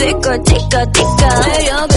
Chico, chica, chica, medio